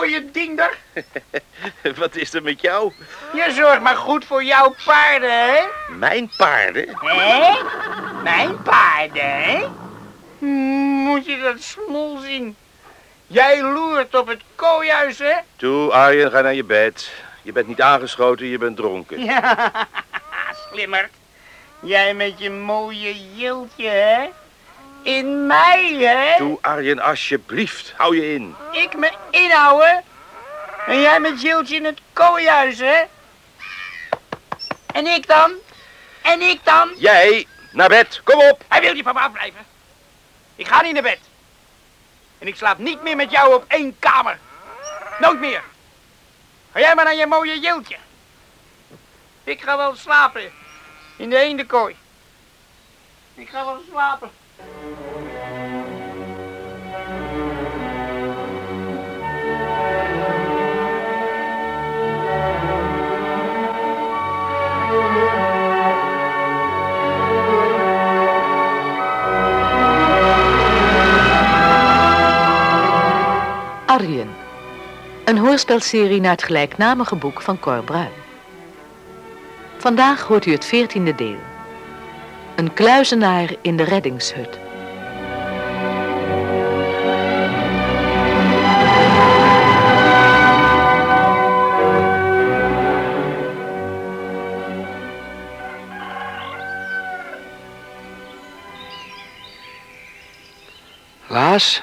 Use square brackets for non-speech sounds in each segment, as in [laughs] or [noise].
mooie diender. [laughs] Wat is er met jou? Je zorgt maar goed voor jouw paarden, hè? Mijn paarden? Hé? Mijn paarden, hè? Moet je dat smol zien? Jij loert op het kooihuis, hè? Toe, Arjen, ga naar je bed. Je bent niet aangeschoten, je bent dronken. Ja, [laughs] slimmerd. Jij met je mooie jiltje, hè? In mij, hè? Toe, Arjen, alsjeblieft. Hou je in. Ik me inhouden. En jij met Jiltje in het kooihuis, hè? En ik dan? En ik dan? Jij, naar bed. Kom op. Hij wil je van me afblijven. Ik ga niet naar bed. En ik slaap niet meer met jou op één kamer. Nooit meer. Ga jij maar naar je mooie Jiltje. Ik ga wel slapen. In de eendenkooi. Ik ga wel slapen. Arjen. Een hoorspelserie naar het gelijknamige boek van Cor Bruin. Vandaag hoort u het veertiende deel. Een kluizenaar in de reddingshut. Laas?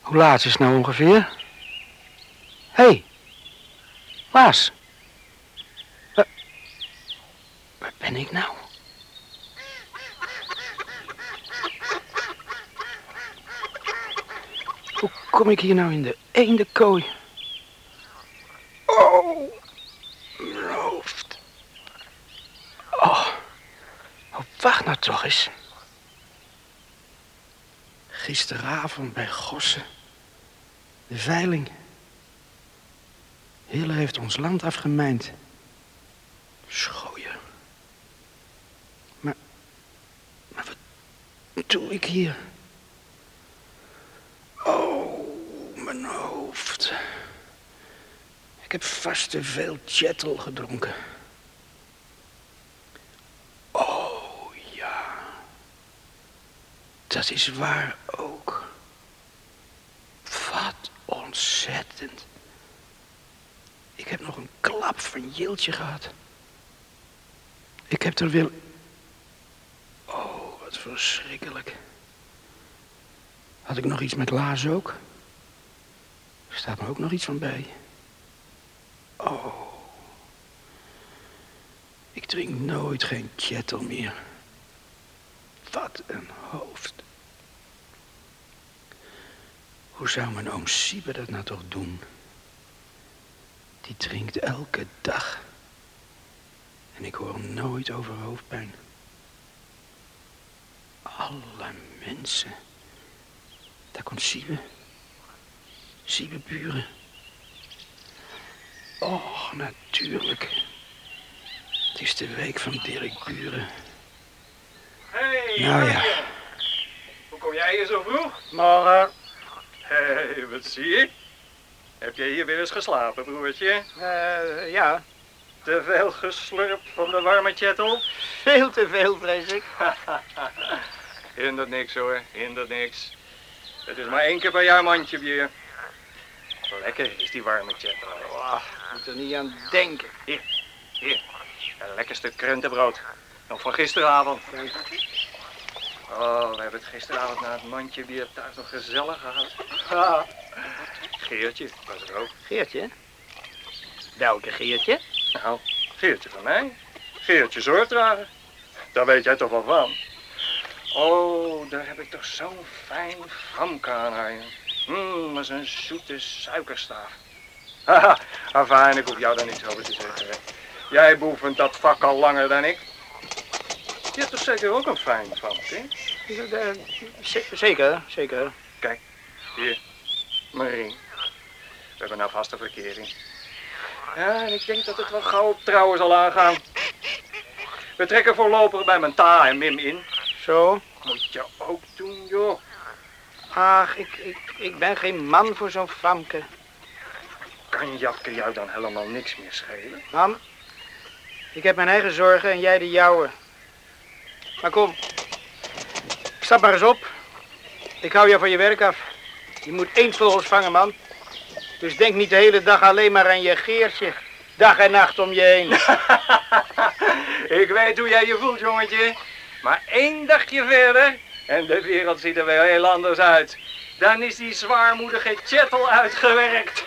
Hoe laat is het nou ongeveer? Hé, hey, Laas? Waar, waar ben ik nou? Hoe kom ik hier nou in de eendenkooi? Oh, mijn hoofd. Oh, oh, wacht nou toch eens. Gisteravond bij Gossen. De veiling. Hille heeft ons land afgemijnd. Schooier. Maar, maar wat doe ik hier? Oh, mijn hoofd. Ik heb vast te veel chattel gedronken. Oh, ja. Dat is waar ook. Wat ontzettend. Ik heb nog een klap van Jiltje gehad. Ik heb er wil... Oh, wat verschrikkelijk. Had ik nog iets met Laas ook? Staat me ook nog iets van bij. Oh. Ik drink nooit geen chattel meer. Wat een hoofd. Hoe zou mijn oom Siebe dat nou toch doen? Die drinkt elke dag. En ik hoor hem nooit over hoofdpijn. Alle mensen. Daar komt Siebe. Siebe buren. Oh, natuurlijk. Het is de week van Dirk Buren. Nou ja. Hoe kom jij hier zo vroeg? Morgen. Hé, hey, wat zie ik? Heb jij hier weer eens geslapen, broertje? Eh, ja. Te veel geslurpt van de warme chattel? Veel te veel, vrees ik. [laughs] Hindert niks hoor, hindert niks. Het is maar één keer per jaar mandje bier. Lekker is die warme chattel. Oh, moet er niet aan denken. Hier, een lekker stuk krentenbrood. Nog van gisteravond. Oh, we hebben het gisteravond na het mandje bier thuis nog gezellig gehad. Ha. Geertje was er ook. Geertje? Welke Geertje? Nou, Geertje van mij. Geertje zorgdrager. Daar weet jij toch wel van. Oh, daar heb ik toch zo'n fijn famke aan hangen. Mmm, dat is een zoete suikerstaaf. Haha, [laughs] afijn, ik hoef jou daar niets over te zeggen. Jij beoefent dat vak al langer dan ik. Je hebt toch zeker ook een fijn famke? Eh, Zeker, zeker. Hier, mijn ring. We hebben nou vaste verkering. Ja, en ik denk dat het wel gauw op trouwen zal aangaan. We trekken voorlopig bij mijn ta en Mim in. Zo. Moet je ook doen, joh. Ach, ik, ik, ik ben geen man voor zo'n famke. Kan Japke jou dan helemaal niks meer schelen? Mam, ik heb mijn eigen zorgen en jij de jouwe. Maar kom, stap maar eens op. Ik hou jou van je werk af. Je moet één vogels vangen, man. Dus denk niet de hele dag alleen maar aan je geertje. Dag en nacht om je heen. [laughs] Ik weet hoe jij je voelt, jongetje. Maar één dagje verder en de wereld ziet er weer heel anders uit. Dan is die zwaarmoedige chattel uitgewerkt.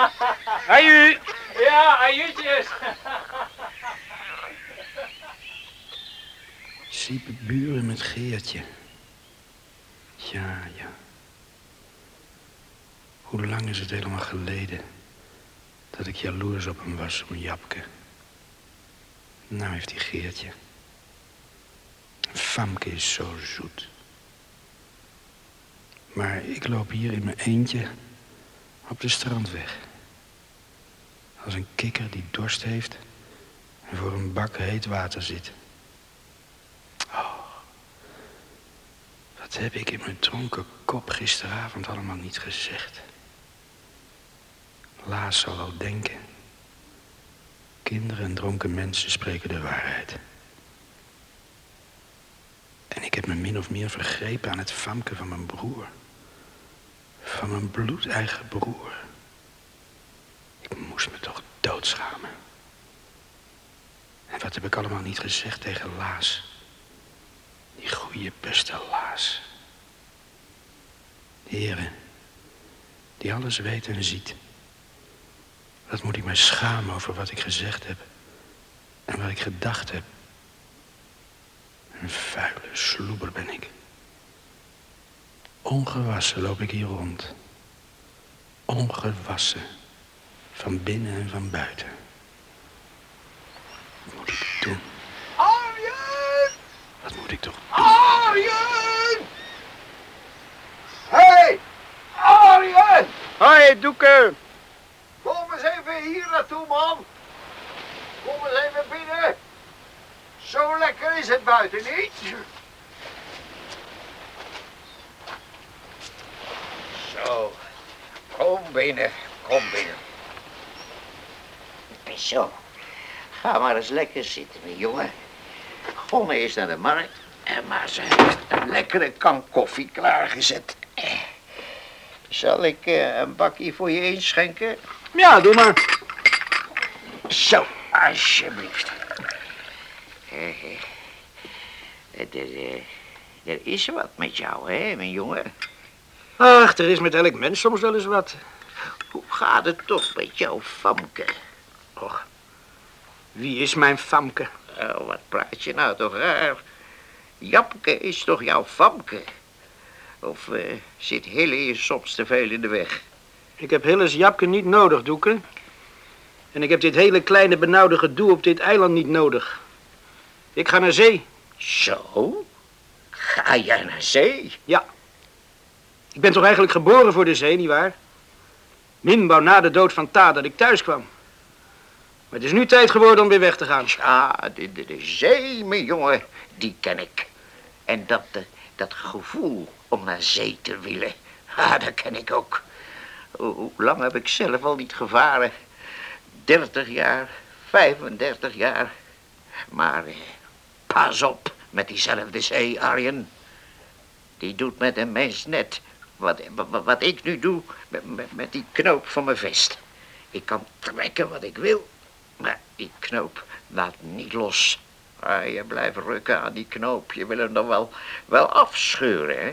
[laughs] Aju! ja, ajuutjes. [laughs] Siepe buren met Geertje. Ja, ja. Hoe lang is het helemaal geleden dat ik jaloers op hem was, zo'n Japke. Nou heeft hij Geertje. Famke is zo zoet. Maar ik loop hier in mijn eentje op de strandweg. Als een kikker die dorst heeft en voor een bak heet water zit. Wat heb ik in mijn dronken kop gisteravond allemaal niet gezegd. Laas zal wel denken. Kinderen en dronken mensen spreken de waarheid. En ik heb me min of meer vergrepen aan het famke van mijn broer. Van mijn bloedeigen broer. Ik moest me toch doodschamen. En wat heb ik allemaal niet gezegd tegen Laas? Goede beste Laas. Heren, die alles weet en ziet. Wat moet ik mij schamen over wat ik gezegd heb. En wat ik gedacht heb. Een vuile sloeber ben ik. Ongewassen loop ik hier rond. Ongewassen. Van binnen en van buiten. Wat moet ik doen? Arjen! Wat moet ik toch doen? Arjen! Hey! Arjen! Hoi, Doeke! Kom eens even hier naartoe, man. Kom eens even binnen. Zo lekker is het buiten, niet? Zo. Kom binnen. Kom binnen. Zo. Ga maar eens lekker zitten, mijn jongen. Gonne is naar de markt. En maar ze heeft een lekkere kan koffie klaargezet. Zal ik eh, een bakje voor je inschenken? Ja, doe maar. Zo, alsjeblieft. Eh, eh, er is wat met jou, hè, mijn jongen? Ach, er is met elk mens soms wel eens wat. Hoe gaat het toch met jouw famke? Och, wie is mijn famke? Oh, wat praat je nou toch raar? Japke is toch jouw famke? Of eh, zit Hille je soms te veel in de weg? Ik heb Hilles Japke niet nodig, Doeke. En ik heb dit hele kleine benauwde gedoe op dit eiland niet nodig. Ik ga naar zee. Zo? Ga jij naar zee? Ik ben toch eigenlijk geboren voor de zee, nietwaar? Min wou na de dood van Ta dat ik thuis kwam. Maar het is nu tijd geworden om weer weg te gaan. Ja, de, de, de zee, mijn jongen, die ken ik. En dat, dat gevoel om naar zee te willen, [laughs] ah, dat ken ik ook. Hoe lang heb ik zelf al niet gevaren? 30 jaar, 35 jaar. Maar eh, pas op met diezelfde zee, Arjen. Die doet met een mens net wat, wat, ik nu doe met, met die knoop van mijn vest. Ik kan trekken wat ik wil, maar die knoop laat niet los. Je blijft rukken aan die knoop. Je wil hem dan wel, wel afscheuren, hè?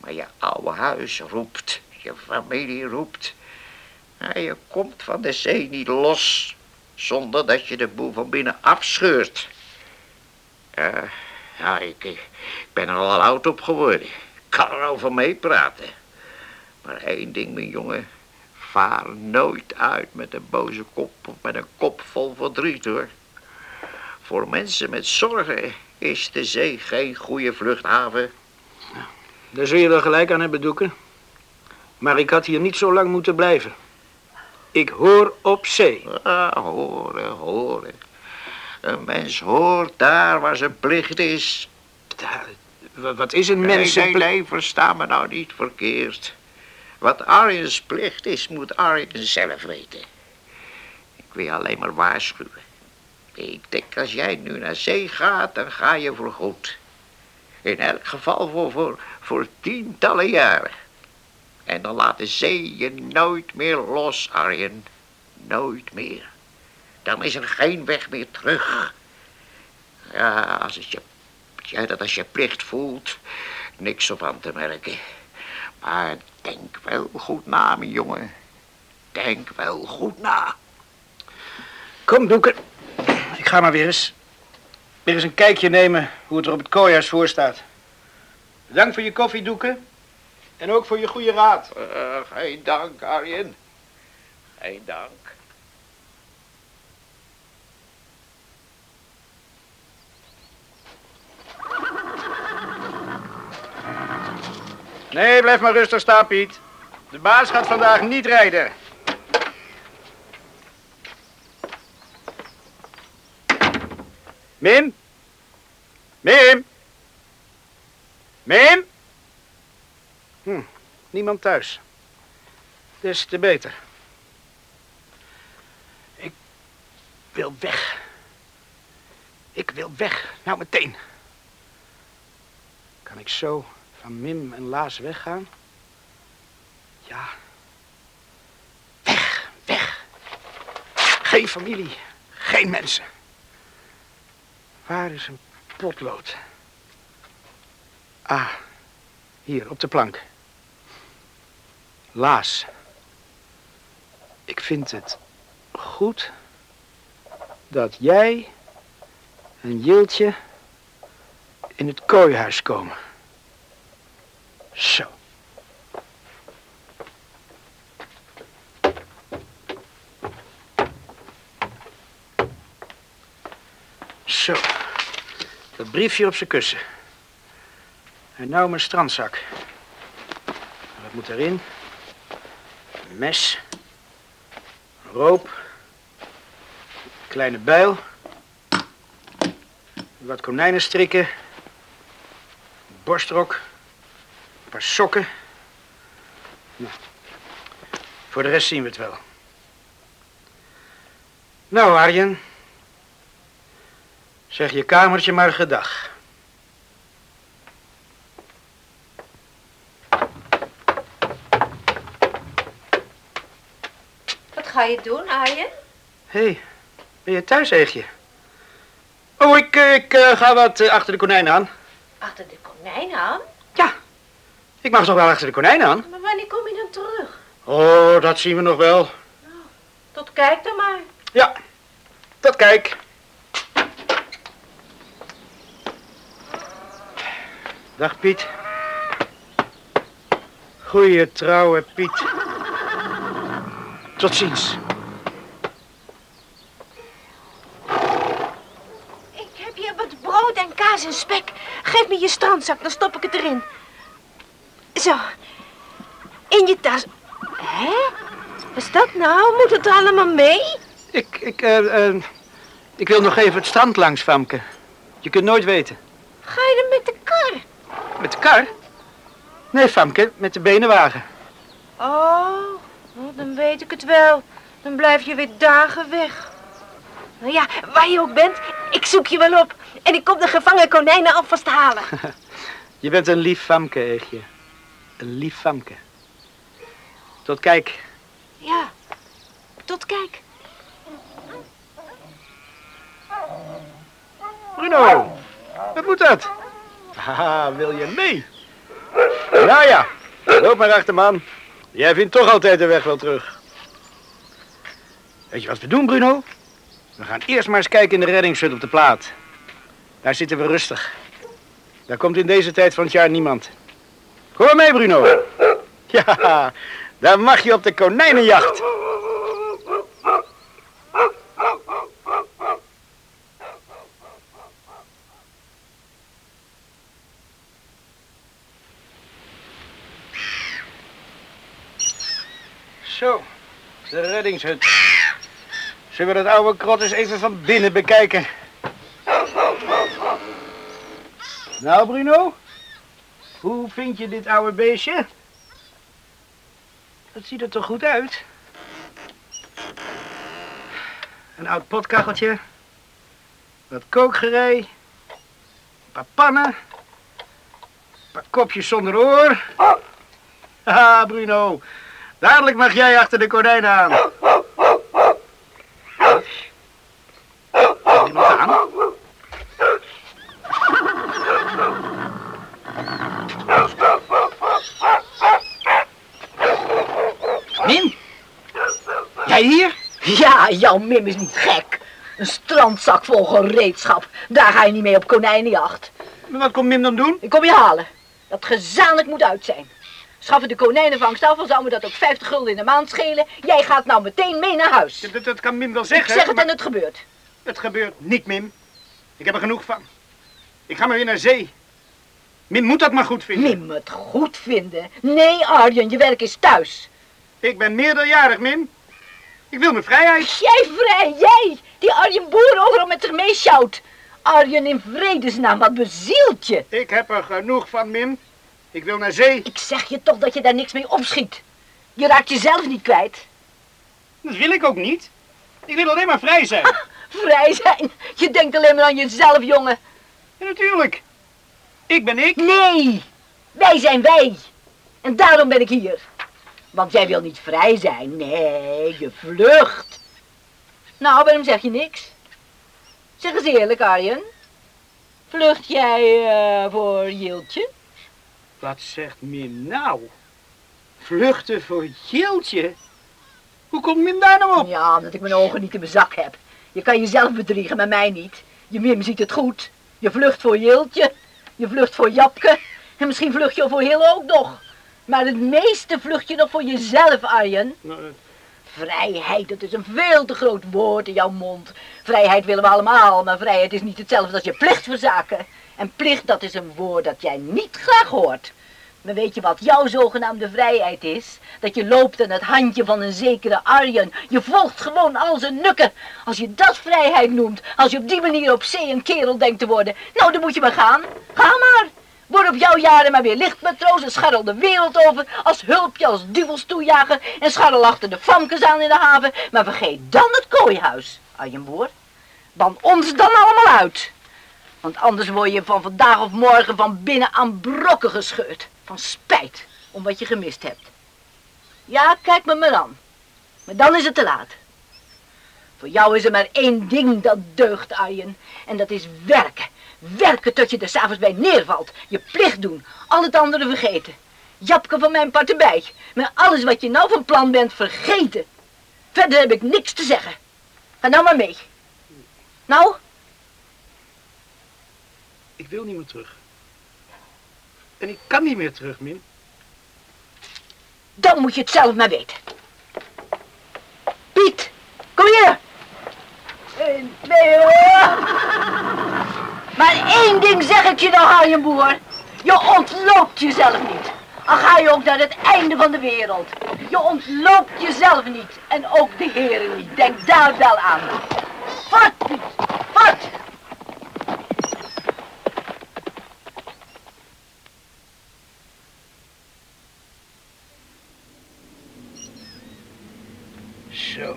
Maar je oude huis roept, je familie roept. Je komt van de zee niet los zonder dat je de boel van binnen afscheurt. Ja, ja ik, ik ben er al oud op geworden. Ik kan erover meepraten. Maar één ding, mijn jongen. Vaar nooit uit met een boze kop of met een kop vol verdriet, hoor. Voor mensen met zorgen is de zee geen goede vluchthaven. Daar zul je wel gelijk aan hebben, Doeke. Maar ik had hier niet zo lang moeten blijven. Ik hoor op zee. Ah, horen, horen. Een mens hoort daar waar zijn plicht is. Wat is een Nee, mensen... nee, nee, versta me nou niet verkeerd. Wat Arjen's plicht is, moet Arjen zelf weten. Ik wil alleen maar waarschuwen. Ik denk, als jij nu naar zee gaat, dan ga je voor goed. In elk geval voor, voor, voor tientallen jaren. En dan laat de zee je nooit meer los, Arjen. Nooit meer. Dan is er geen weg meer terug. Ja, als het je, jij dat als je plicht voelt, niks op aan te merken. Maar denk wel goed na, mijn jongen. Denk wel goed na. Kom, Doeken. Ik ga maar weer eens... weer eens een kijkje nemen hoe het er op het kooihuis voor staat. Bedankt voor je koffie, Doeken. En ook voor je goede raad. Uh, geen dank, Arjen. Geen dank. Nee, blijf maar rustig staan, Piet. De baas gaat vandaag niet rijden. Mim? Mim? Mim? Hm, niemand thuis. Des te beter. Ik wil weg. Ik wil weg. Nou, meteen. Kan ik zo van Mim en Laas weggaan? Ja. Weg, weg. Geen familie, geen mensen. Waar is een potlood? Ah, hier op de plank. Laas. Ik vind het goed dat jij en Jiltje in het kooihuis komen. Zo. Zo. Dat briefje op zijn kussen. En nou mijn strandzak. Wat moet erin? Een mes. Een roop. Een kleine bijl. Wat konijnenstrikken. Een borstrok. Een paar sokken. Nou, voor de rest zien we het wel. Nou, Arjen. Zeg je kamertje maar gedag. Wat ga je doen, Arjen? Hé, hey, ben je thuis, Eegje? Oh, ik, ik eh, ga wat eh, achter de konijnen aan. Achter de konijn aan? Ja, ik mag toch wel achter de konijnen aan? Maar wanneer kom je dan terug? Oh, dat zien we nog wel. Tot kijk dan maar. Ja, tot kijk. Dag Piet. Goeie trouwe Piet. Tot ziens. Ik heb hier wat brood en kaas en spek. Geef me je strandzak, dan stop ik het erin. Zo. In je tas. Hè? Wat is dat nou? Moet het allemaal mee? Ik, ik, eh, eh, ik wil nog even het strand langs, Famke. Je kunt nooit weten. Ga je dan met de kar? Met de kar? Nee, Famke, met de benenwagen. Oh, nou, dan weet ik het wel. Dan blijf je weer dagen weg. Nou ja, waar je ook bent, ik zoek je wel op. En ik kom de gevangen konijnen alvast halen. [laughs] Je bent een lief Famke, Eegje. Een lief Famke. Tot kijk. Ja, tot kijk. Bruno, wat moet dat? Haha, wil je mee? Nou ja, loop maar achter, man. Jij vindt toch altijd de weg wel terug. Weet je wat we doen, Bruno? We gaan eerst maar eens kijken in de reddingshut op de plaat. Daar zitten we rustig. Daar komt in deze tijd van het jaar niemand. Kom maar mee, Bruno. Ja, daar mag je op de konijnenjacht. Zo, de Zullen we dat oude krot eens even van binnen bekijken? Nou, Bruno, Hoe vind je dit oude beestje? Dat ziet er toch goed uit? Een oud potkacheltje. Wat kookgerei. Een paar pannen. Een paar kopjes zonder oor. Haha, Bruno. Dadelijk mag jij achter de gordijnen aan. Iemand aan? Min? Jij hier? Ja, jouw Mim is niet gek. Een strandzak vol gereedschap. Daar ga je niet mee op konijnenjacht. Maar Wat komt Mim dan doen? Ik kom je halen. Dat gezamenlijk moet uit zijn. Schaffen de konijnenvangst af, dan zou me dat ook 50 gulden in de maand schelen. Jij gaat nou meteen mee naar huis. Dat, dat kan Mim wel Ik zeggen. zeg het maar en het gebeurt. het gebeurt niet, Mim. Ik heb er genoeg van. Ik ga maar weer naar zee. Mim moet dat maar goed vinden. Mim het goed vinden. Nee, Arjen, je werk is thuis. Ik ben meerderjarig, Mim. Ik wil mijn vrijheid. Jij vrij, jij! Die Arjen Boer overal met zich mee sjouwt. Arjen in vredesnaam, wat bezielt je? Ik heb er genoeg van, Mim. Ik wil naar zee. Ik zeg je toch dat je daar niks mee opschiet. Je raakt jezelf niet kwijt. Dat wil ik ook niet. Ik wil alleen maar vrij zijn. Vrij zijn. Je denkt alleen maar aan jezelf, jongen. Ja, natuurlijk. Ik ben ik. Nee, wij zijn wij. En daarom ben ik hier. Want jij wil niet vrij zijn. Nee, je vlucht. Nou, waarom zeg je niks? Zeg eens eerlijk, Arjen. Vlucht jij eh, voor Jiltje? Wat zegt Mim nou? Vluchten voor Jiltje? Hoe komt Mim daar nou op? Ja, omdat ik mijn ogen niet in mijn zak heb. Je kan jezelf bedriegen, maar mij niet. Je Mim ziet het goed. Je vlucht voor Jiltje. Je vlucht voor Japke. En misschien vlucht je voor Hil ook nog. Maar het meeste vlucht je nog voor jezelf, Arjen. Nou, Vrijheid, dat is een veel te groot woord in jouw mond. Vrijheid willen we allemaal, maar vrijheid is niet hetzelfde als je plicht verzaken. En plicht, dat is een woord dat jij niet graag hoort. Maar weet je wat jouw zogenaamde vrijheid is? Dat je loopt aan het handje van een zekere Arjen. Je volgt gewoon al zijn nukken. Als je dat vrijheid noemt, als je op die manier op zee een kerel denkt te worden, nou dan moet je maar gaan. Ga maar. Word op jouw jaren maar weer lichtmatroos en scharrel de wereld over als hulpje, als duvelstoejager en scharrel achter de famkes aan in de haven. Maar vergeet dan het kooihuis, Arjenboer. Ban ons dan allemaal uit. Want anders word je van vandaag of morgen van binnen aan brokken gescheurd. Van spijt om wat je gemist hebt. Ja, kijk me maar aan. Maar dan is het te laat. Voor jou is er maar één ding dat deugt, Arjen. En dat is werken. Werken tot je er s'avonds bij neervalt. Je plicht doen. Al het andere vergeten. Japke van mijn part erbij. Maar alles wat je nou van plan bent, vergeten. Verder heb ik niks te zeggen. Ga nou maar mee. Nou, ik wil niet meer terug. En ik kan niet meer terug, Mim. dan moet je het zelf maar weten. Piet, kom hier. Eén, twee, hoor. Maar één ding zeg ik je nog, Arjenboer. Je ontloopt jezelf niet. Al ga je ook naar het einde van de wereld. Je ontloopt jezelf niet. En ook de heren niet. Denk daar wel aan. Voort, Piet. Voort. Zo.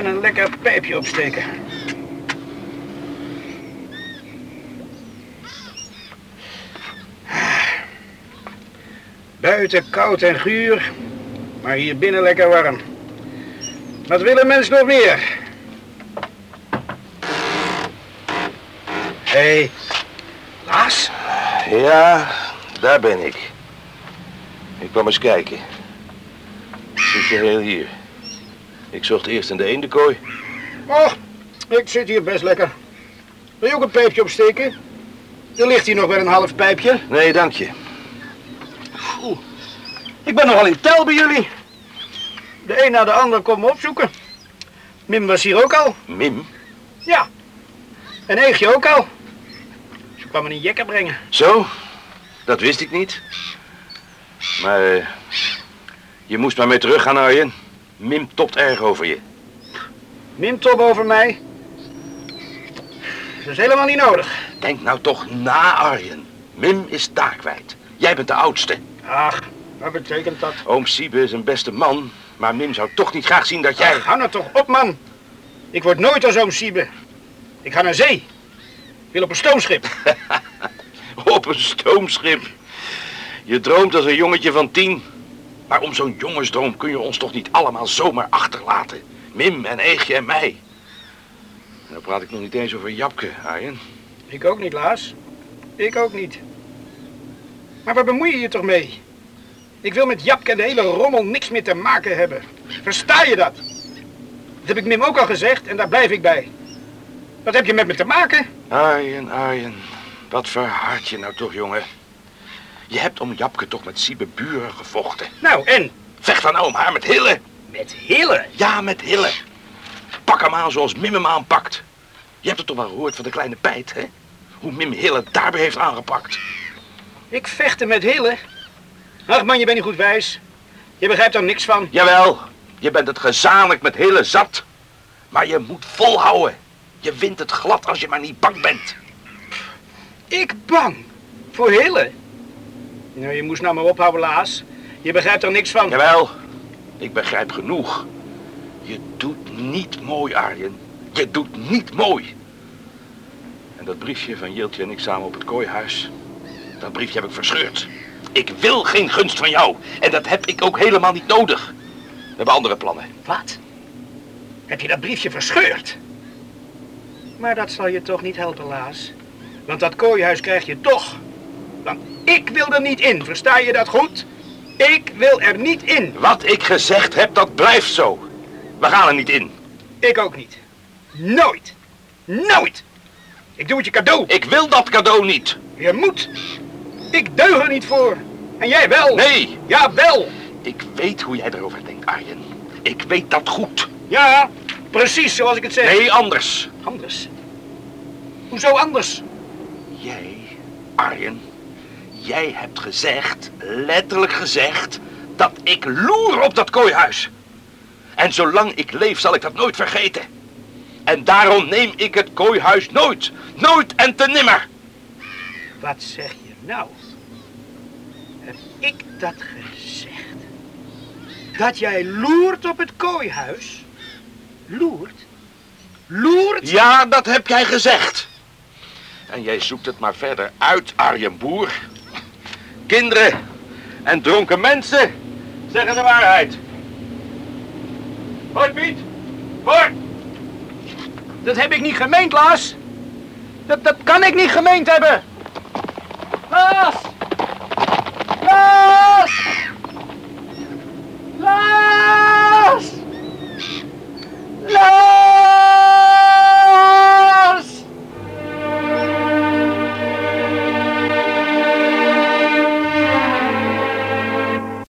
Even een lekker pijpje opsteken. Buiten koud en guur, maar hier binnen lekker warm. Wat wil een mens nog meer? Hé, hey, Laas? Ja, daar ben ik. Ik kwam eens kijken. Zit je heel hier? Ik zocht eerst in de eendenkooi. Oh, ik zit hier best lekker. Wil je ook een pijpje opsteken? Er ligt hier nog wel een half pijpje. Nee, dank je. Oeh, ik ben nogal in tel bij jullie. De een na de ander komt me opzoeken. Mim was hier ook al. Mim? Ja. En Eegje ook al. Ze kwam me een jekker brengen. Zo? Dat wist ik niet. Maar eh, je moest maar mee teruggaan, Arjen. Mim topt erg over je. Mim top over mij. Dat is helemaal niet nodig. Denk nou toch na, Arjen. Mim is daar kwijt. Jij bent de oudste. Ach, wat betekent dat? Oom Siebe is een beste man, maar Mim zou toch niet graag zien dat jij... Ach, hou nou toch op, man. Ik word nooit als oom Siebe. Ik ga naar zee. Ik wil op een stoomschip. [laughs] Op een stoomschip. Je droomt als een jongetje van tien. Maar om zo'n jongensdroom kun je ons toch niet allemaal zomaar achterlaten. Mim en Eegje en mij. En dan praat ik nog niet eens over Japke, Arjen. Ik ook niet, Laas. Ik ook niet. Maar waar bemoei je je toch mee? Ik wil met Japke en de hele rommel niks meer te maken hebben. Versta je dat? Dat heb ik Mim ook al gezegd en daar blijf ik bij. Wat heb je met me te maken? Arjen, Arjen. Wat verhard je nou toch, jongen? Je hebt om Japke toch met Siebe Buren gevochten. Nou, en? Vecht dan nou om haar met Hille. Met Hille? Ja, met Hille. Pak hem aan zoals Mim hem aanpakt. Je hebt het toch wel gehoord van de kleine Pijt, hè? Hoe Mim Hille daarbij heeft aangepakt. Ik vechten met Hille? Ach man, je bent niet goed wijs. Je begrijpt er niks van. Jawel, je bent het gezamenlijk met Hille zat. Maar je moet volhouden. Je wint het glad als je maar niet bang bent. Ik bang? Voor Hille? Nou, je moest nou maar ophouden, Laas. Je begrijpt er niks van. Jawel, ik begrijp genoeg. Je doet niet mooi, Arjen. Je doet niet mooi. En dat briefje van Jiltje en ik samen op het kooihuis... dat briefje heb ik verscheurd. Ik wil geen gunst van jou. En dat heb ik ook helemaal niet nodig. We hebben andere plannen. Wat? Heb je dat briefje verscheurd? Maar dat zal je toch niet helpen, Laas. Want dat kooihuis krijg je toch. Want ik wil er niet in, versta je dat goed? Ik wil er niet in. Wat ik gezegd heb, dat blijft zo. We gaan er niet in. Ik ook niet. Nooit. Nooit. Ik doe het je cadeau. Ik wil dat cadeau niet. Je moet. Ik deug er niet voor. En jij wel. Nee. Ja, wel. Ik weet hoe jij erover denkt, Arjen. Ik weet dat goed. Ja, precies zoals ik het zeg. Nee, anders. Anders? Hoezo anders? Jij, Arjen, jij hebt gezegd, letterlijk gezegd, dat ik loer op dat kooihuis. En zolang ik leef zal ik dat nooit vergeten. En daarom neem ik het kooihuis nooit, nooit en te nimmer. Wat zeg je nou? Heb ik dat gezegd? Dat jij loert op het kooihuis? Loert? Loert? Ja, dat heb jij gezegd. En jij zoekt het maar verder uit, Arjen Boer kinderen en dronken mensen zeggen de waarheid. Hoor Piet, hoor! Dat heb ik niet gemeend, Lars. Dat, dat kan ik niet gemeend hebben. Lars! Lars! Lars! Lars!